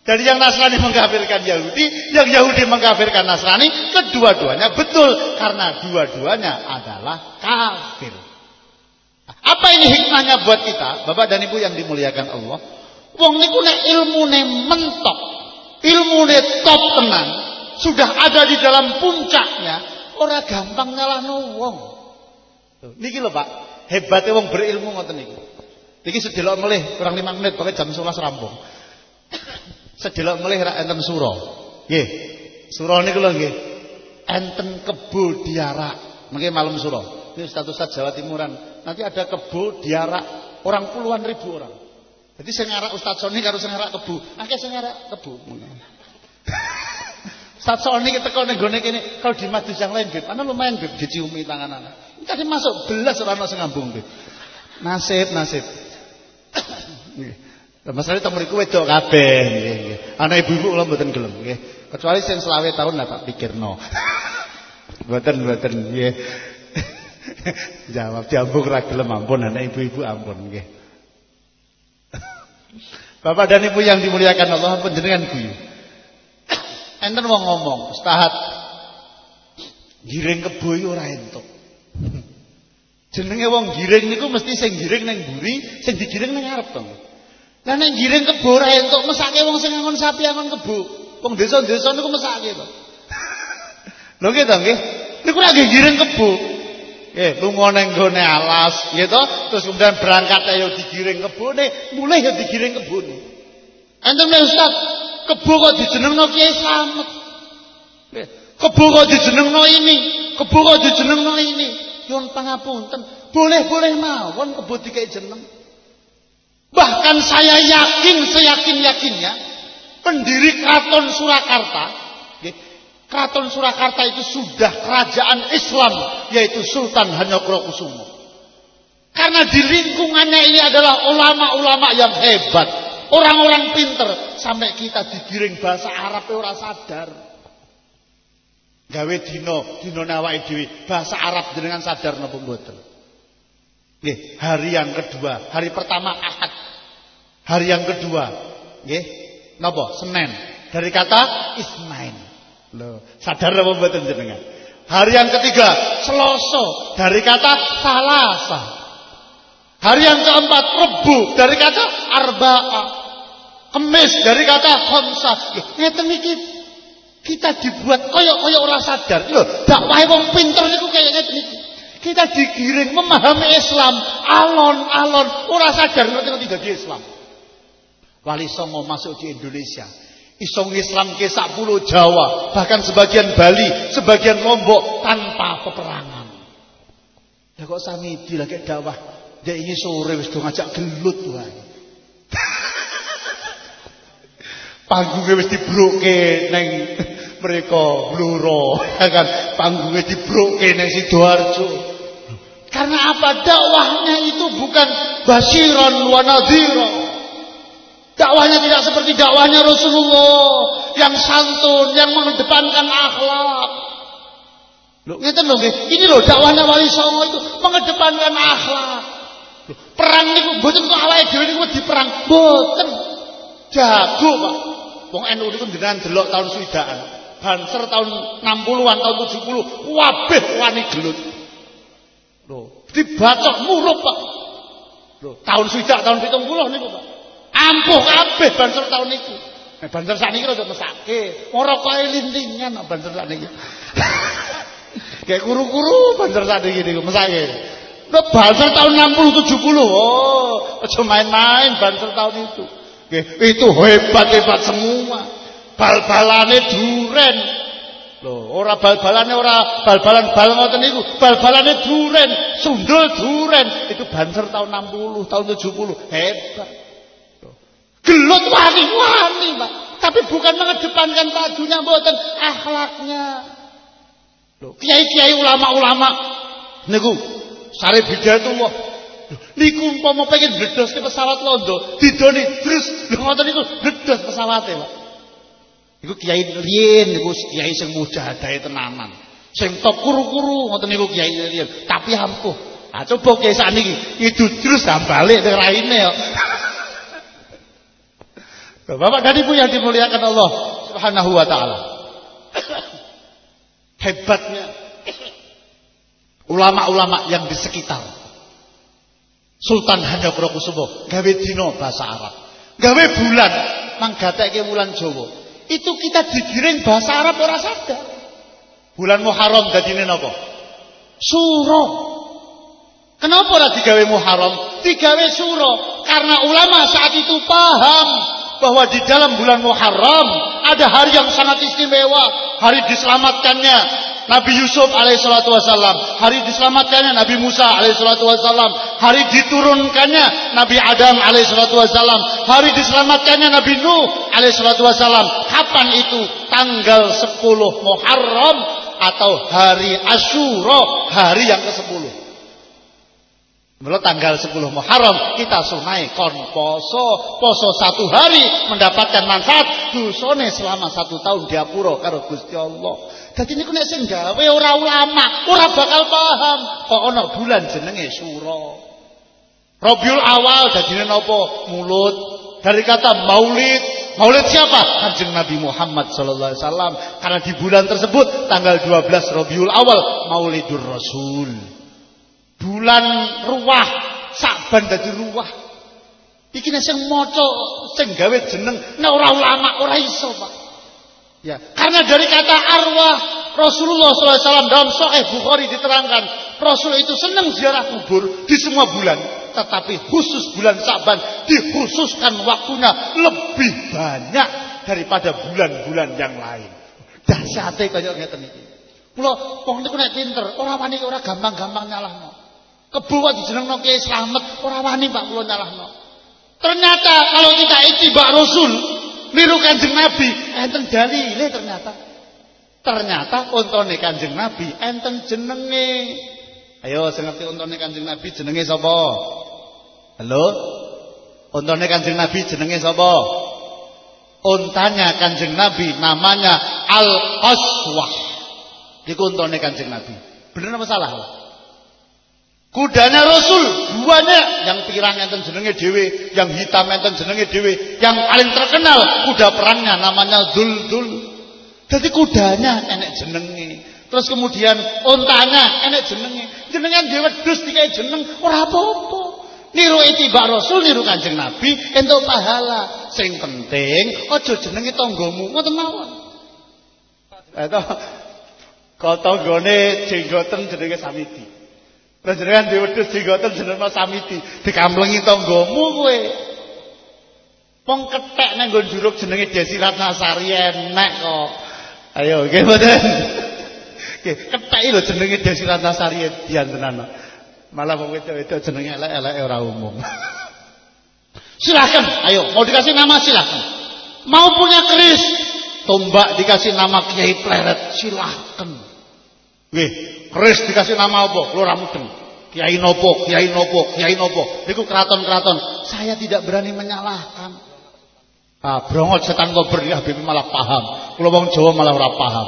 Dari yang Nasrani mengkafirkan Yahudi, yang Yahudi mengkafirkan Nasrani, kedua-duanya betul karena dua-duanya adalah kafir. Apa ini hikmahnya buat kita, Bapak dan Ibu yang dimuliakan Allah? Wong niku nek ilmune mentok, ilmune top tenan, sudah ada di dalam puncaknya, ora gampang nyalahno wong. Niki lho Pak, hebatnya wong berilmu ngoten niki. Niki sedelok melih kurang 5 menit pokoke jam 11 rampung. sedelok melih ra enten sura. Nggih. Sura niku lho nggih. Enten kebo diarak. Mengke malam sura. Ini Ustaz-ustaz Jawa Timuran. Nanti ada kebo diarak orang puluhan ribu orang. Jadi sing ngarak Ustaz Soni karo sing ngarak kebo. Akeh sing ngarak kebo. Ustaz Soni keteko ning gone kene kalau di majlis yang lain gitu. Ana lumayan gitu diciumi tangan anak. Tadi masuk belas orang nasi ngambung deh. Nasib, nasib. Masalahnya tamu iku wedok kabeh nggih. Ana ibu-ibu kula mboten gelem nggih. Kecuali sing selawe tahun lah tak pikirno. Mboten mboten nggih. Jawab diambung ra gelem ampun anak ibu-ibu ampun nggih. Bapak dan Ibu yang dimuliakan Allah pun jenengan guyu. Enten wong ngomong, "Ustaz, giring kebo ora entuk." Jenenge wong giring niku mesti sing giring ning mburi, sing digiring ning ngarep to. Lah nek giring kebo ora entuk mesake wong sing ngangon sapi angon kebo. Wong desa-desa niku mesake to. Lho nggih to nggih. Niku nek giring kebo. Nggih, lunga ning gone alas, nggih to, terus kemudian berangkat ayo digiring kebone, mulai ya digiring kebone. Enten Ustaz, Kebo kok dijenengno Kiai Slamet. Kebo kok dijenengno ini, kebo kok dijenengno ini. Nyuwun pangapunten, boleh-boleh mawon kebo dikai jeneng. Bahkan saya yakin, seyakin-yakinnya, pendiri Keraton Surakarta, Keraton Surakarta itu sudah kerajaan Islam, yaitu Sultan Hanyokrokusumo. Karena di lingkungannya ini adalah ulama-ulama yang hebat, orang-orang pinter, sampai kita digiring bahasa Arab orang sadar. Gawe dino, dino nawai dewi, bahasa Arab dengan sadar napa mboten? Nggih, hari yang kedua, hari pertama Ahad. Hari yang kedua, nggih, napa? Senin. Dari kata Ismain. Loh, sadar napa mboten jenengan? Hari yang ketiga, Selasa. Dari kata Salasa. Hari yang keempat, Rebu. Dari kata Arba'a. Kemis dari kata khamsah. Ngeten iki kita dibuat koyok-koyok ora sadar. Lho, dakwahe wong pinter niku kaya ngeten iki. Kita digiring memahami Islam alon-alon ora sadar ngerti dadi Islam. Wali Songo masuk di Indonesia. Isong Islam sak pulau Jawa, bahkan sebagian Bali, sebagian Lombok tanpa peperangan. Ya kok sami lagi dakwah. Dia ini sore wis ngajak gelut wae. Panggungnya wis dibroke neng mereka bluro, ya kan? Panggungnya dibroke neng Sidoarjo. Karena apa? Dakwahnya itu bukan basiran wa nadhiran. Dakwahnya tidak seperti dakwahnya Rasulullah yang santun, yang mengedepankan akhlak. Loh, ngeten. Ini loh dakwahnya Wali Songo itu mengedepankan akhlak. Loh, perang niku mboten kok awake dhewe niku diperang, mboten. Jago, Pak. Wong NU niku jenengan delok tahun swidaan. Banser tahun 60-an, tahun 70, kabeh wani gelut. Loh, dibacok murup, Pak. Loh, tahun swidak tahun 70 niku, Pak. Ampuh kabeh banser tahun itu. Nah, banser sakniki rada mesake. Ora koe lintingan banser sakniki. Kayak kuru-kuru banser sakniki niku mesake. Nah, banser tahun 60 70. Oh, aja main-main banser tahun itu. Nggih, itu hebat-hebat semua. Bal-balane duren. Loh, ora bal-balane ora bal-balan bal ngoten niku, bal-balane duren, sundul duren. Itu banser tahun 60, tahun 70. Hebat. Gelut wani-wani, Pak. Tapi bukan mengedepankan tajunya, mboten akhlaknya. Loh, kiai-kiai ulama-ulama niku sare bidayatullah. Niku umpama pengen bledos ke pesawat londo, didoni terus ngoten niku bledos pesawate, Pak. Iku kiai riyen niku kiai sing mujahadahe tenanan. Sing top kuru-kuru ngoten niku kiai riyen, tapi ampuh. Ah coba kiai sakniki itu terus balik raine kok. Bapak dan Ibu yang dimuliakan Allah Subhanahu wa taala. Hebatnya ulama-ulama yang di sekitar Sultan Handokrokusumo gawe dino bahasa Arab. Gawe bulan manggatekke bulan Jawa. Itu kita digiring bahasa Arab ora sadar. Bulan Muharram dadine napa? Suro. Kenapa ora digawe Muharram? Digawe suro karena ulama saat itu paham bahwa di dalam bulan Muharram ada hari yang sangat istimewa, hari diselamatkannya Nabi Yusuf alaihissalatu wassalam, hari diselamatkannya Nabi Musa alaihissalatu wassalam, hari diturunkannya Nabi Adam alaihissalatu wassalam, hari diselamatkannya Nabi Nuh alaihissalatu wassalam. Kapan itu? Tanggal 10 Muharram atau hari Asyura, hari yang ke-10. Mula tanggal 10 Muharram kita sunai kon poso, poso satu hari mendapatkan manfaat dosane selama satu tahun diapura karo Gusti Allah. Dadi niku nek sing gawe ora ulama, ora bakal paham kok ana bulan jenenge Suro. Rabiul Awal dadine napa? Mulut. Dari kata Maulid, Maulid siapa? Kanjeng Nabi Muhammad sallallahu alaihi wasallam. Karena di bulan tersebut tanggal 12 Rabiul Awal Maulidur Rasul bulan ruwah saban dadi ruwah iki nek sing maca sing gawe jeneng nek ora ulama ora iso Pak ya karena dari kata arwah Rasulullah SAW dalam Sahih Bukhari diterangkan Rasul itu senang ziarah kubur di semua bulan tetapi khusus bulan Saban dikhususkan waktunya lebih banyak daripada bulan-bulan yang lain. Dahsyate kaya ngeten iki. Mula wong niku nek pinter, ora wani ora gampang-gampang nyalahno. Kebu kok dijenengno Kiai Slamet, ora wani Pak kula nyalahno. Ternyata kalau kita itibak Rasul, niru Kanjeng Nabi, enten dalile ternyata. Ternyata untone Kanjeng Nabi enten jenenge. Ayo sing ngerti untone Kanjeng Nabi jenenge sapa? Halo? Untone Kanjeng Nabi jenenge sapa? Untanya Kanjeng Nabi namanya Al-Qaswah. Iku untone Kanjeng Nabi. Bener apa salah? Kudanya Rasul banyak yang pirang enten jenenge dhewe, yang hitam enten jenenge dhewe, yang paling terkenal kuda perangnya namanya Dul Dul. Jadi kudanya enek jenenge. Terus kemudian ontanya enek jenenge. Jenengan dhewe wedhus dikai jeneng ora apa-apa. Niru itibak Rasul, niru Kanjeng Nabi entuk pahala. Sing penting aja jenenge tanggamu, ngoten mawon. Eta kok tanggane jenggoten jenenge Samiti. Lah jenengan dhewe wedhus jenggoten jenenge Samiti, dikamplengi tanggamu kowe. Wong kethek nang nggon juruk jenenge Desi Ratnasari enek kok. Ayo nggih mboten. Nggih, kethek lho jenenge Desi Ratnasari dian tenan. Malah wong wedok-wedok jenenge elek-elek ora umum. Silakan, ayo mau dikasih nama silakan. Mau punya keris, tombak dikasih nama Kiai Pleret, silakan. Nggih, keris dikasih nama apa? Lora mudeng. Kiai nopo, Kiai nopo, Kiai nopo. Niku keraton-keraton. Saya tidak berani menyalahkan. Ah, brongot setan kober ya Habib malah paham. Kula wong Jawa malah ora paham.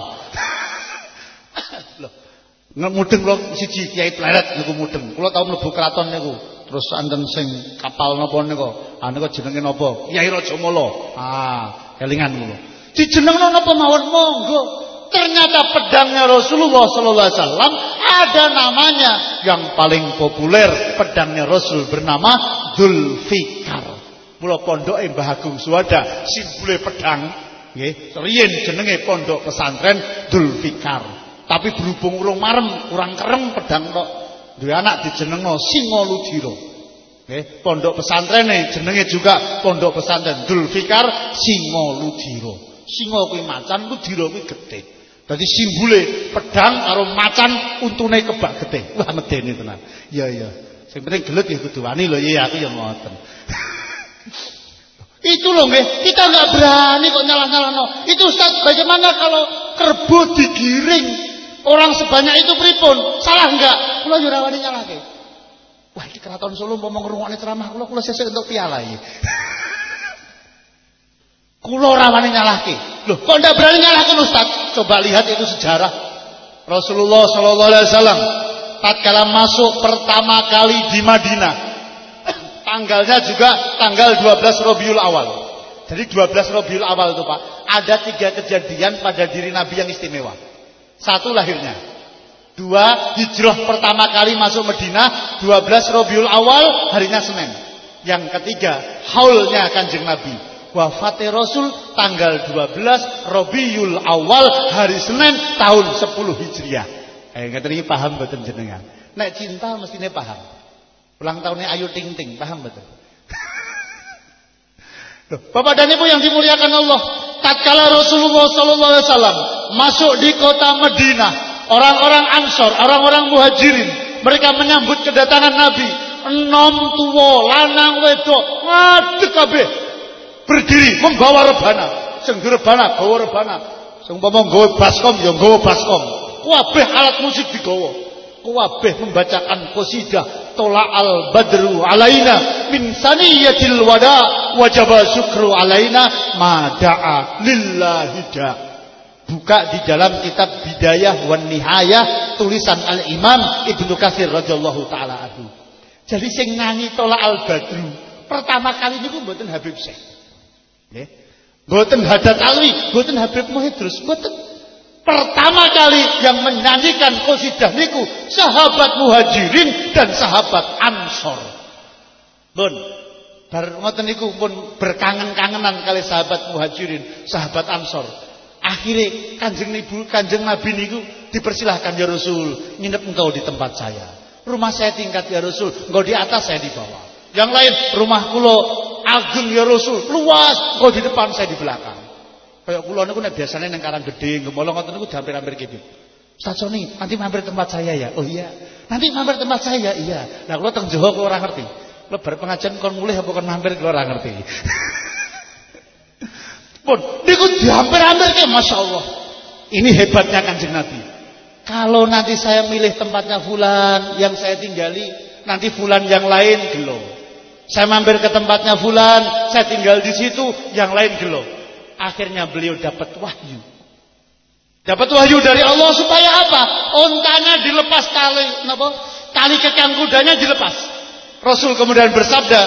Loh, mudeng kula siji Kiai Pleret niku mudeng. Kula tau mlebu keraton niku. Terus anten sing kapal napa niku? Ah niku jenenge napa? Kiai Rajamala. Ah, kelingan kula. Dijenengno napa mawon monggo. Ternyata pedangnya Rasulullah sallallahu alaihi wasallam ada namanya yang paling populer pedangnya Rasul bernama Dzulfikar. Mula pondoke Mbah Agung Suwada simbole pedang nggih, jenenge pondok pesantren Dzulfikar. Tapi berhubung urung marem, kurang kereng pedang tok. Duwe anak dijenengno Singoludira. Nggih, pondok pesantrene jenenge juga pondok pesantren Dzulfikar Singoludira. Singa kuwi macan, ludira kuwi getih. Dadi simbole pedang karo macan untune kebak getih. Wah medeni tenan. Iya iya. Sing penting gelut ya kudu wani lho iya aku ya ngoten. Itu loh nggih, kita nggak berani kok nyalah-nyalahno. Itu Ustaz, bagaimana kalau kerbau digiring orang sebanyak itu pripun? Salah enggak? Kula yo ora wani nyalahke. Wah, iki keraton Solo mau ngrungokne ceramah kula kula sesuk untuk piala iki. Kula ora wani nyalahke. Loh, kok ndak berani nyalahke Ustaz? Coba lihat itu sejarah. Rasulullah sallallahu alaihi wasallam tatkala masuk pertama kali di Madinah. Tanggalnya juga tanggal 12 Rabiul Awal. Jadi 12 Rabiul Awal itu Pak, ada tiga kejadian pada diri Nabi yang istimewa. Satu lahirnya. Dua, hijrah pertama kali masuk Madinah, 12 Rabiul Awal, harinya Senin. Yang ketiga, haulnya Kanjeng Nabi. Wafatnya Rasul tanggal 12 Rabiul Awal hari Senin tahun 10 Hijriah. Eh ngeten iki paham mboten jenengan? Nek cinta mestine paham. Ulang tahunnya Ayu Ting Ting, paham betul? Bapak dan Ibu yang dimuliakan Allah, tatkala Rasulullah sallallahu alaihi wasallam masuk di kota Madinah, orang-orang Ansor, orang-orang Muhajirin, mereka menyambut kedatangan Nabi. Enom tuwa, lanang wedok, ngadeg kabeh. Berdiri membawa rebana. Sing rebana gawa rebana. Sing umpama nggawa baskom ya nggawa baskom. Kabeh alat musik digawa. Kabeh membacakan qasidah Tola al badru alaina min saniyatil wada wajaba syukru alaina ma da'a lillahi da. Buka di dalam kitab Bidayah wan Nihayah tulisan Al-Imam Ibnu Katsir radhiyallahu taala anhu. Jadi sing nyanyi Tola al badru pertama kali niku mboten Habib Syekh. Nggih. Mboten Hadat Alwi, mboten Habib Muhidrus, mboten. Pertama kali yang menyanyikan qasidah niku sahabat Muhajirin dan sahabat Ansor. Pun bar ngoten niku pun berkangen-kangenan kali sahabat Muhajirin, sahabat Ansor. Akhirnya kanjeng ibu, kanjeng Nabi niku dipersilahkan ya Rasul nginep engkau di tempat saya. Rumah saya tingkat ya Rasul, engkau di atas saya di bawah. Yang lain rumah kulo ageng ya Rasul, luas, engkau di depan saya di belakang. Kaya kula niku nek biasane ning Karang Gedhe, Gemolong ngoten niku hampir-hampir gitu. Ustaz Sony, nanti mampir tempat saya ya. Oh iya. Nanti mampir tempat saya ya. Iya. Nah, kula teng Jawa kula ora ngerti. Kula bar pengajian kon mulih apa kon mampir kula ora ngerti. Pun niku dihampir-hampir ke Masya Allah. Ini hebatnya Kanjeng Nabi. Kalau nanti saya milih tempatnya fulan yang saya tinggali, nanti fulan yang lain gelo. Saya mampir ke tempatnya fulan, saya tinggal di situ, yang lain gelo. Akhirnya beliau dapat wahyu. Dapat wahyu dari Allah supaya apa? Ontanya dilepas tali, napa? Tali kekang kudanya dilepas. Rasul kemudian bersabda,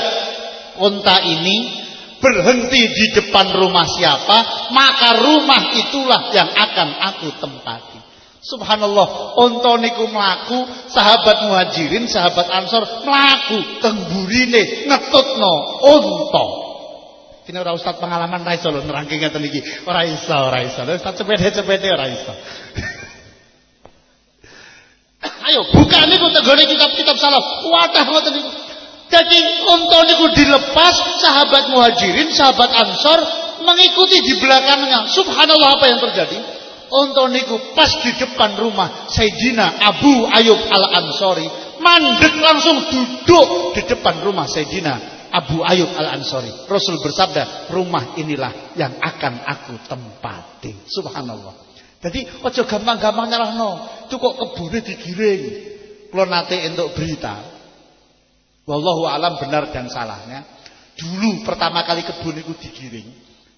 onta ini berhenti di depan rumah siapa, maka rumah itulah yang akan aku tempati. Subhanallah, onto niku mlaku, sahabat muhajirin, sahabat ansor mlaku tengburine ngetutno onto. Kini ora ustaz pengalaman ra iso lho nerangke ngeten iki. Ora iso, ora iso. Ustaz cepet-cepete ora iso. Ayo buka niku tenggone kitab-kitab salaf. Wadah ngoten niku. Jadi unta niku dilepas, sahabat muhajirin, sahabat ansor mengikuti di belakangnya. Subhanallah apa yang terjadi? Unta niku pas di depan rumah Sayyidina Abu Ayub Al-Ansori. Mandek langsung duduk di depan rumah Sayyidina Abu Ayub Al-Ansori. Rasul bersabda, rumah inilah yang akan aku tempati. Subhanallah. Jadi ojo gampang-gampang nyalahno. Itu kok kebune digiring. Kalau nanti untuk berita, Wallahu alam benar dan salahnya. Dulu pertama kali kebun itu digiring.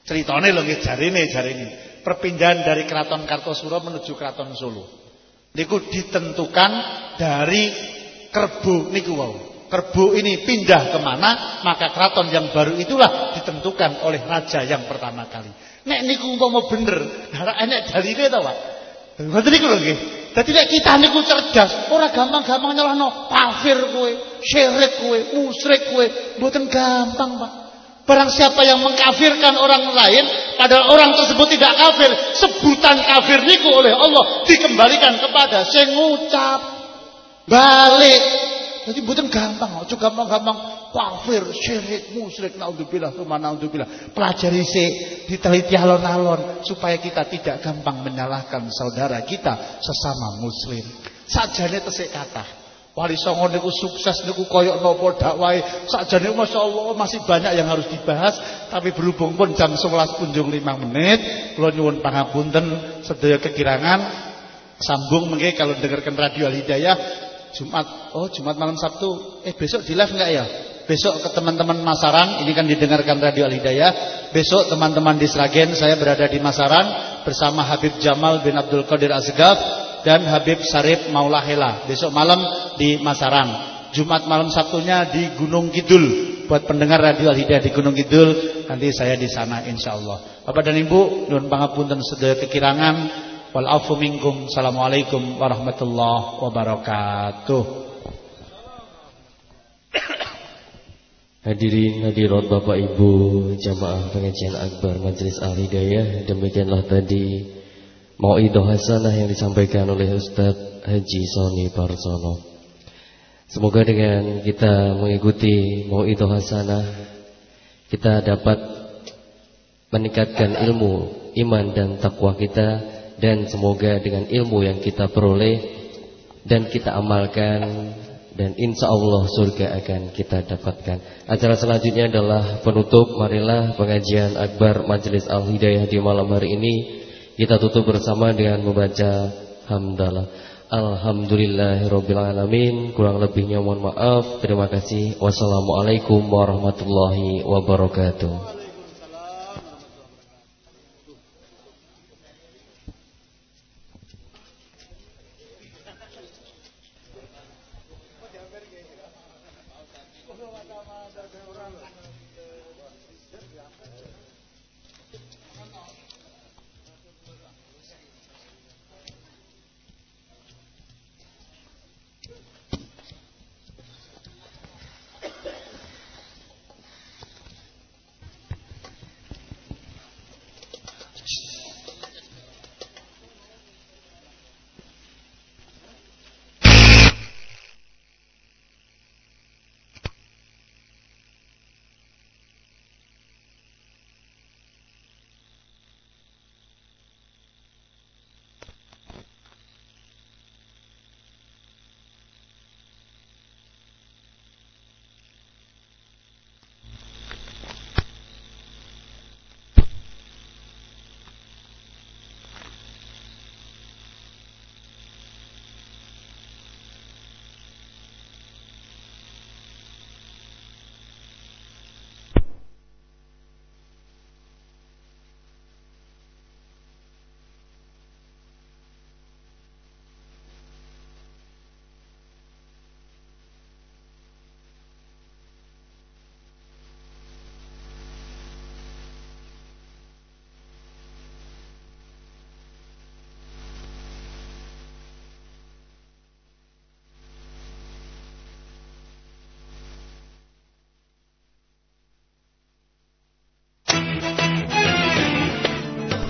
Ceritanya lho nggih jarine jarine. Perpindahan dari Keraton Kartosuro menuju Keraton Solo. Niku ditentukan dari kerbu niku wau. Kerbu ini pindah ke mana, maka keraton yang baru itulah ditentukan oleh raja yang pertama kali. Nek niku umpama bener, darah enek daline to, Pak. Ngoten niku. Dadi nek kita niku cerdas, ora gampang-gampang nyalahno kafir kowe, syirik kowe, musyrik kowe, mboten gampang, Pak. Barang siapa yang mengkafirkan orang lain, padahal orang tersebut tidak kafir, sebutan kafir niku oleh Allah dikembalikan kepada sing ngucap. Balik. Jadi mboten gampang, aja gampang-gampang kafir, syirik, musyrik, naudzubillah, tsumma naudzubillah. Pelajari sih, diteliti alon-alon supaya kita tidak gampang menyalahkan saudara kita sesama muslim. Sajane tesik kata. Wali Songo niku sukses niku koyok nopo dakwahe. Sakjane masyaallah masih banyak yang harus dibahas, tapi berhubung pun jam 11 kunjung 5 menit, kula nyuwun pangapunten sedaya kekirangan sambung mengke kalau dengarkan radio Al Hidayah Jumat, oh Jumat malam Sabtu. Eh besok di live enggak ya? Besok ke teman-teman Masaran, ini kan didengarkan Radio Al Hidayah. Besok teman-teman di Sragen, saya berada di Masaran bersama Habib Jamal bin Abdul Qadir Asgaf dan Habib Sarip Maulahela. Besok malam di Masaran. Jumat malam Sabtunya di Gunung Kidul. Buat pendengar Radio Al Hidayah di Gunung Kidul, nanti saya di sana insya Allah. Bapak dan Ibu, nuhun pangapunten sedaya kekirangan. Wal afu minkum. Assalamualaikum warahmatullahi wabarakatuh. Hadirin hadirat Bapak Ibu jamaah pengajian akbar Majelis Al Hidayah demikianlah tadi mauidhah hasanah yang disampaikan oleh Ustadz Haji Soni Parsono. Semoga dengan kita mengikuti mauidhah hasanah kita dapat meningkatkan ilmu, iman dan takwa kita dan semoga dengan ilmu yang kita peroleh dan kita amalkan dan insya Allah surga akan kita dapatkan. Acara selanjutnya adalah penutup. Marilah pengajian akbar Majelis Al Hidayah di malam hari ini kita tutup bersama dengan membaca hamdalah. Alhamdulillahirobbilalamin. Kurang lebihnya mohon maaf. Terima kasih. Wassalamualaikum warahmatullahi wabarakatuh.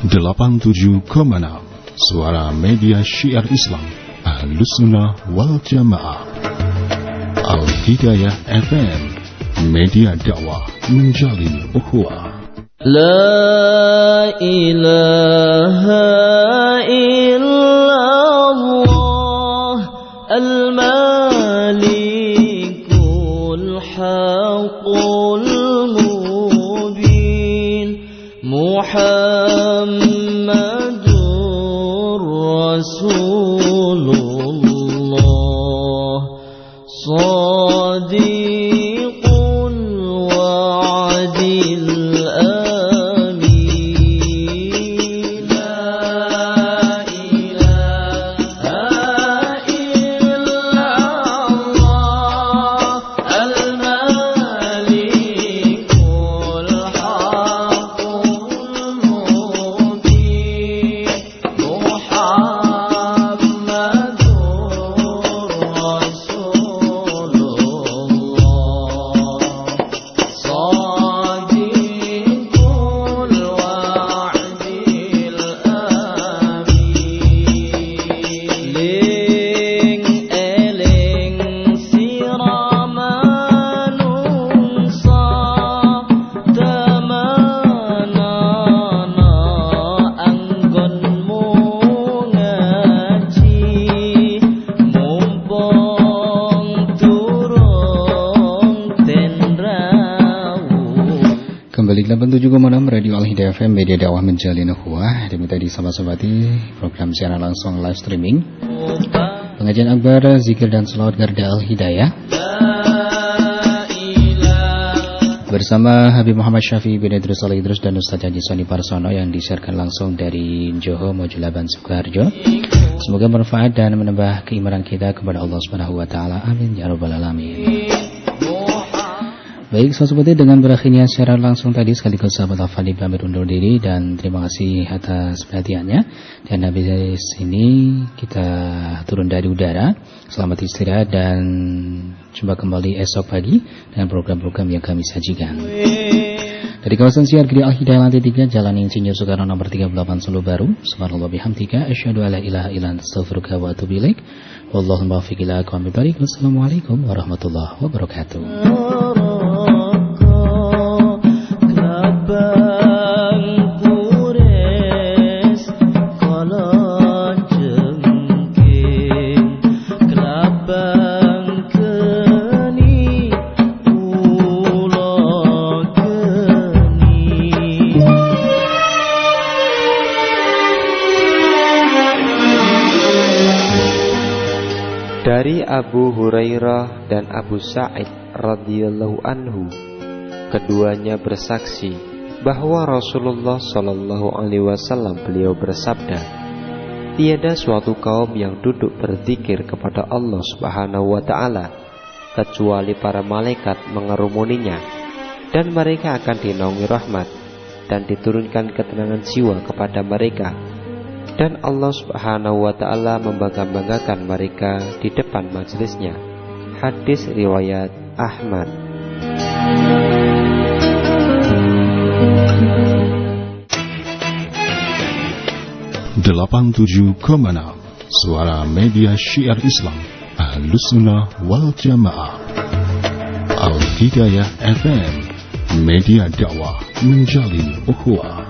87,6 Suara Media Syiar Islam Ahlus Wal Jamaah. Al-Hidayah FM Media dakwah menjalin ukhuwah La ilaha illallah. Al-Malikul Menjalin Ukhuwah Diminta di sahabat-sahabati Program siaran langsung live streaming. Pengajian akbar Zikir dan Salawat Garda Al-Hidayah. Bersama Habib Muhammad Syafi bin Idrus Al Idrus dan Ustaz Haji Soni Parsono Yang disiarkan langsung dari Johor Mojulaban Sukarjo Semoga bermanfaat dan menambah keimanan kita kepada Allah Subhanahu Wa Taala. Amin. Ya Rabbal Alamin Baik, seperti dengan berakhirnya secara langsung tadi sekaligus sahabat Al-Fadli pamit undur diri dan terima kasih atas perhatiannya. Dan habis ini kita turun dari udara. Selamat istirahat dan jumpa kembali esok pagi dengan program-program yang kami sajikan. Dari kawasan siar Giri Al-Hidayah lantai 3 Jalan Insinyur Soekarno nomor 38 Solo Baru Subhanallah bihamdika Asyadu ala ilaha ilan astaghfiruka wa atubu ilaik Wallahumma fiqila Wassalamualaikum warahmatullahi wabarakatuh dan Abu Sa'id radhiyallahu anhu keduanya bersaksi bahwa Rasulullah Shallallahu alaihi wasallam beliau bersabda Tiada suatu kaum yang duduk berzikir kepada Allah Subhanahu wa taala kecuali para malaikat mengerumuninya dan mereka akan dinaungi rahmat dan diturunkan ketenangan jiwa kepada mereka dan Allah Subhanahu wa taala membangga-banggakan mereka di depan majelisnya. Hadis riwayat Ahmad. Delapan tujuh Suara Media Syiar Islam Ahlus Wal Jamaah. Al Hidayah FM Media dakwah menjalin ukhuwah